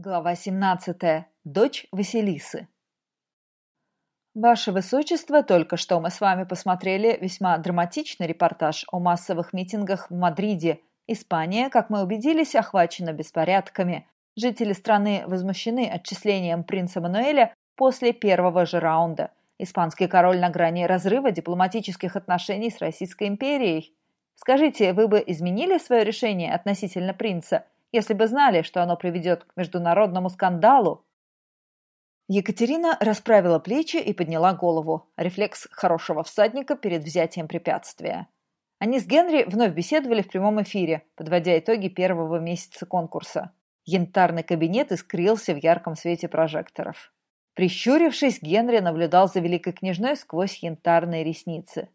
Глава 17. Дочь Василисы. Ваше Высочество, только что мы с вами посмотрели весьма драматичный репортаж о массовых митингах в Мадриде. Испания, как мы убедились, охвачена беспорядками. Жители страны возмущены отчислением принца Мануэля после первого же раунда. Испанский король на грани разрыва дипломатических отношений с Российской империей. Скажите, вы бы изменили свое решение относительно принца – если бы знали, что оно приведет к международному скандалу. Екатерина расправила плечи и подняла голову. Рефлекс хорошего всадника перед взятием препятствия. Они с Генри вновь беседовали в прямом эфире, подводя итоги первого месяца конкурса. Янтарный кабинет искрился в ярком свете прожекторов. Прищурившись, Генри наблюдал за великой княжной сквозь янтарные ресницы.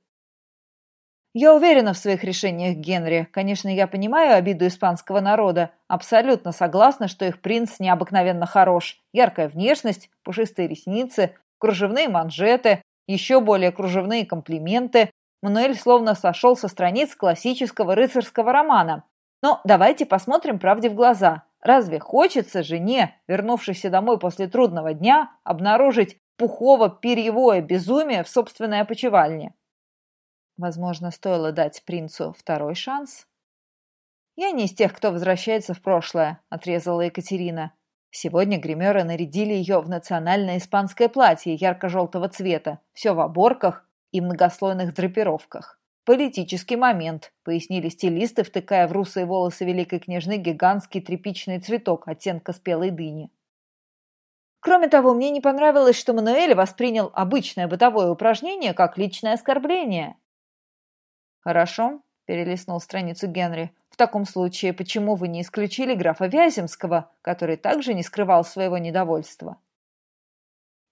Я уверена в своих решениях, Генри. Конечно, я понимаю обиду испанского народа. Абсолютно согласна, что их принц необыкновенно хорош. Яркая внешность, пушистые ресницы, кружевные манжеты, еще более кружевные комплименты. Мануэль словно сошел со страниц классического рыцарского романа. Но давайте посмотрим правде в глаза. Разве хочется жене, вернувшейся домой после трудного дня, обнаружить пухово-перьевое безумие в собственной опочивальне? Возможно, стоило дать принцу второй шанс? «Я не из тех, кто возвращается в прошлое», — отрезала Екатерина. Сегодня гримеры нарядили ее в национальное испанское платье ярко-желтого цвета, все в оборках и многослойных драпировках. «Политический момент», — пояснили стилисты, втыкая в русые волосы великой княжны гигантский тряпичный цветок оттенка спелой дыни. Кроме того, мне не понравилось, что Мануэль воспринял обычное бытовое упражнение как личное оскорбление. «Хорошо», – перелистнул страницу Генри. «В таком случае, почему вы не исключили графа Вяземского, который также не скрывал своего недовольства?»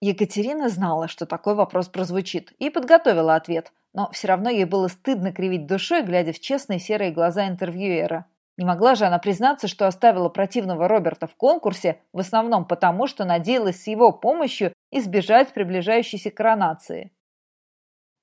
Екатерина знала, что такой вопрос прозвучит, и подготовила ответ, но все равно ей было стыдно кривить душой, глядя в честные серые глаза интервьюера. Не могла же она признаться, что оставила противного Роберта в конкурсе, в основном потому, что надеялась с его помощью избежать приближающейся коронации.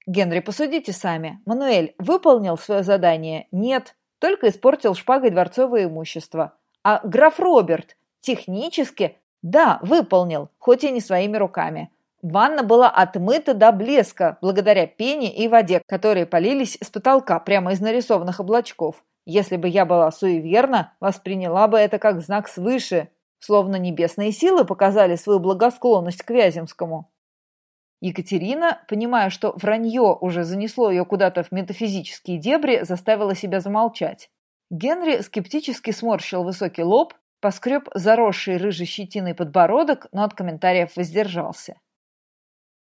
Генри, посудите сами. Мануэль выполнил свое задание? Нет, только испортил шпагой дворцовое имущество. А граф Роберт технически, да, выполнил, хоть и не своими руками. Ванна была отмыта до блеска благодаря пене и воде, которые полились с потолка прямо из нарисованных облачков. Если бы я была суеверна, восприняла бы это как знак свыше, словно небесные силы показали свою благосклонность к Вяземскому. Екатерина, понимая, что вранье уже занесло ее куда-то в метафизические дебри, заставила себя замолчать. Генри скептически сморщил высокий лоб, поскреб заросший рыжей щетиной подбородок, но от комментариев воздержался.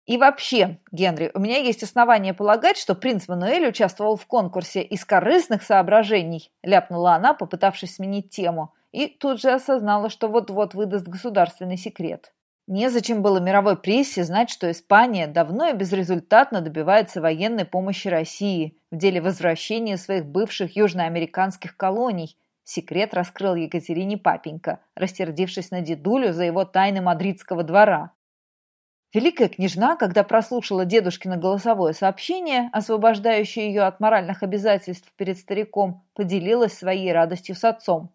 И вообще, Генри, у меня есть основания полагать, что принц Мануэль участвовал в конкурсе из корыстных соображений, ляпнула она, попытавшись сменить тему, и тут же осознала, что вот-вот выдаст государственный секрет. Незачем было мировой прессе знать, что Испания давно и безрезультатно добивается военной помощи России в деле возвращения своих бывших южноамериканских колоний. Секрет раскрыл Екатерине папенька, растердившись на дедулю за его тайны мадридского двора. Великая княжна, когда прослушала дедушкино голосовое сообщение, освобождающее ее от моральных обязательств перед стариком, поделилась своей радостью с отцом.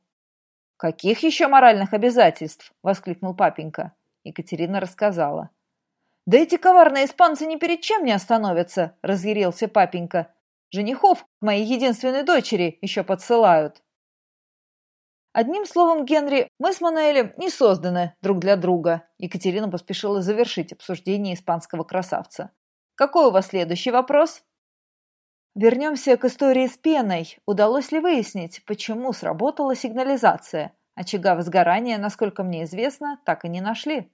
«Каких еще моральных обязательств?» – воскликнул папенька. Екатерина рассказала. «Да эти коварные испанцы ни перед чем не остановятся!» – разъярился папенька. «Женихов к моей единственной дочери еще подсылают!» Одним словом, Генри, мы с Мануэлем не созданы друг для друга. Екатерина поспешила завершить обсуждение испанского красавца. Какой у вас следующий вопрос? Вернемся к истории с пеной. Удалось ли выяснить, почему сработала сигнализация? Очага возгорания, насколько мне известно, так и не нашли.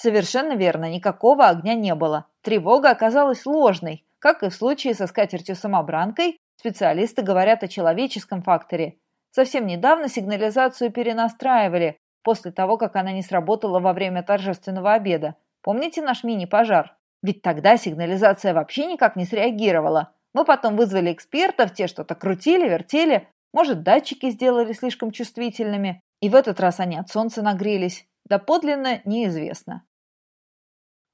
Совершенно верно, никакого огня не было. Тревога оказалась ложной. Как и в случае со скатертью-самобранкой, специалисты говорят о человеческом факторе. Совсем недавно сигнализацию перенастраивали, после того, как она не сработала во время торжественного обеда. Помните наш мини-пожар? Ведь тогда сигнализация вообще никак не среагировала. Мы потом вызвали экспертов, те что-то крутили, вертели. Может, датчики сделали слишком чувствительными. И в этот раз они от солнца нагрелись. Да подлинно неизвестно.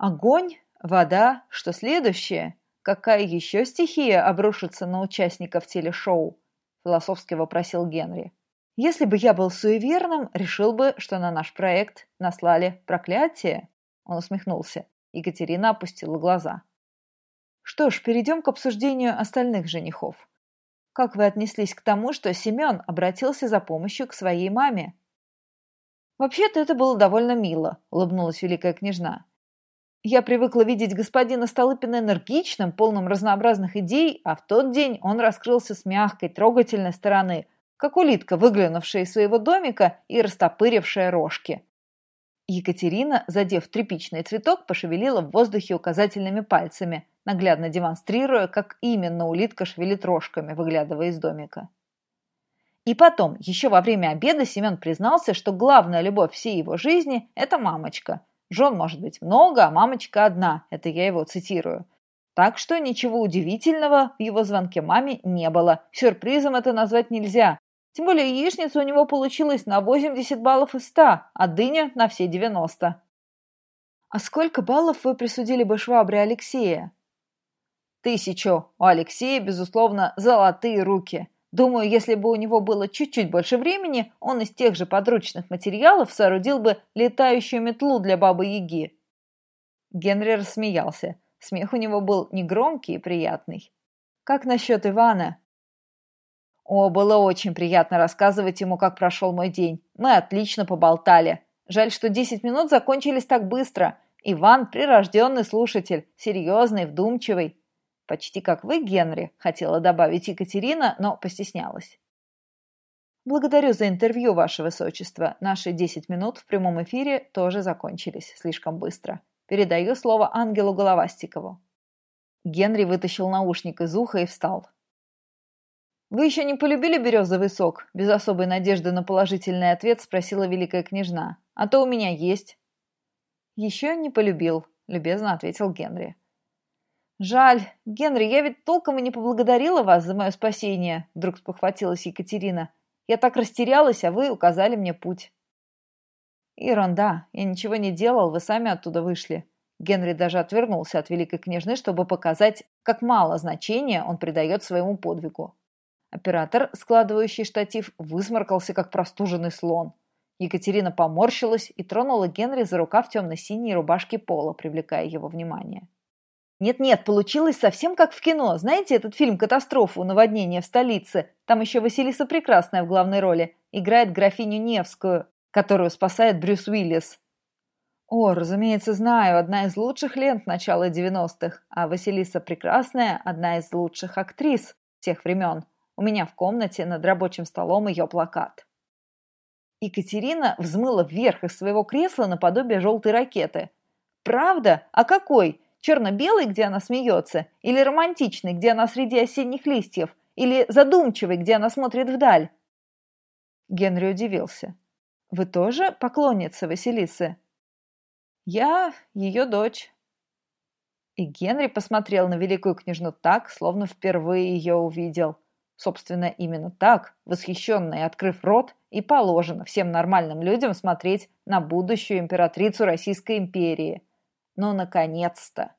Огонь, вода, что следующее? Какая еще стихия обрушится на участников телешоу? Философски вопросил Генри. Если бы я был суеверным, решил бы, что на наш проект наслали проклятие. Он усмехнулся. Екатерина опустила глаза. Что ж, перейдем к обсуждению остальных женихов. Как вы отнеслись к тому, что Семен обратился за помощью к своей маме? Вообще-то это было довольно мило, улыбнулась великая княжна. Я привыкла видеть господина Столыпина энергичным, полным разнообразных идей, а в тот день он раскрылся с мягкой, трогательной стороны, как улитка, выглянувшая из своего домика и растопырившая рожки. Екатерина, задев тряпичный цветок, пошевелила в воздухе указательными пальцами, наглядно демонстрируя, как именно улитка шевелит рожками, выглядывая из домика. И потом, еще во время обеда Семен признался, что главная любовь всей его жизни – это мамочка. Жен может быть много, а мамочка одна. Это я его цитирую. Так что ничего удивительного в его звонке маме не было. Сюрпризом это назвать нельзя. Тем более яичница у него получилась на 80 баллов из 100, а дыня на все 90. А сколько баллов вы присудили бы швабре Алексея? Тысячу. У Алексея, безусловно, золотые руки. Думаю, если бы у него было чуть-чуть больше времени, он из тех же подручных материалов соорудил бы летающую метлу для бабы-яги. Генри рассмеялся. Смех у него был негромкий и приятный. «Как насчет Ивана?» О, было очень приятно рассказывать ему, как прошел мой день. Мы отлично поболтали. Жаль, что 10 минут закончились так быстро. Иван – прирожденный слушатель, серьезный, вдумчивый. Почти как вы, Генри, хотела добавить Екатерина, но постеснялась. Благодарю за интервью, Ваше Высочество. Наши 10 минут в прямом эфире тоже закончились слишком быстро. Передаю слово Ангелу Головастикову. Генри вытащил наушник из уха и встал. «Вы еще не полюбили березовый сок?» Без особой надежды на положительный ответ спросила великая княжна. «А то у меня есть». «Еще не полюбил», — любезно ответил Генри. «Жаль. Генри, я ведь толком и не поблагодарила вас за мое спасение», — вдруг спохватилась Екатерина. «Я так растерялась, а вы указали мне путь». «Ерунда. Я ничего не делал, вы сами оттуда вышли». Генри даже отвернулся от великой княжны, чтобы показать, как мало значения он придает своему подвигу. Оператор, складывающий штатив, высморкался, как простуженный слон. Екатерина поморщилась и тронула Генри за рукав темно-синей рубашки пола, привлекая его внимание. Нет-нет, получилось совсем как в кино. Знаете этот фильм «Катастрофу. Наводнение в столице»? Там еще Василиса Прекрасная в главной роли. Играет графиню Невскую, которую спасает Брюс Уиллис. О, разумеется, знаю, одна из лучших лент начала 90-х, а Василиса Прекрасная – одна из лучших актрис тех времен. У меня в комнате над рабочим столом ее плакат. Екатерина взмыла вверх из своего кресла наподобие желтой ракеты. «Правда? А какой? Черно-белый, где она смеется? Или романтичный, где она среди осенних листьев? Или задумчивый, где она смотрит вдаль?» Генри удивился. «Вы тоже поклонница Василисы?» «Я ее дочь». И Генри посмотрел на великую княжну так, словно впервые ее увидел – Собственно, именно так, восхищенно открыв рот, и положено всем нормальным людям смотреть на будущую императрицу Российской империи. Ну, наконец-то!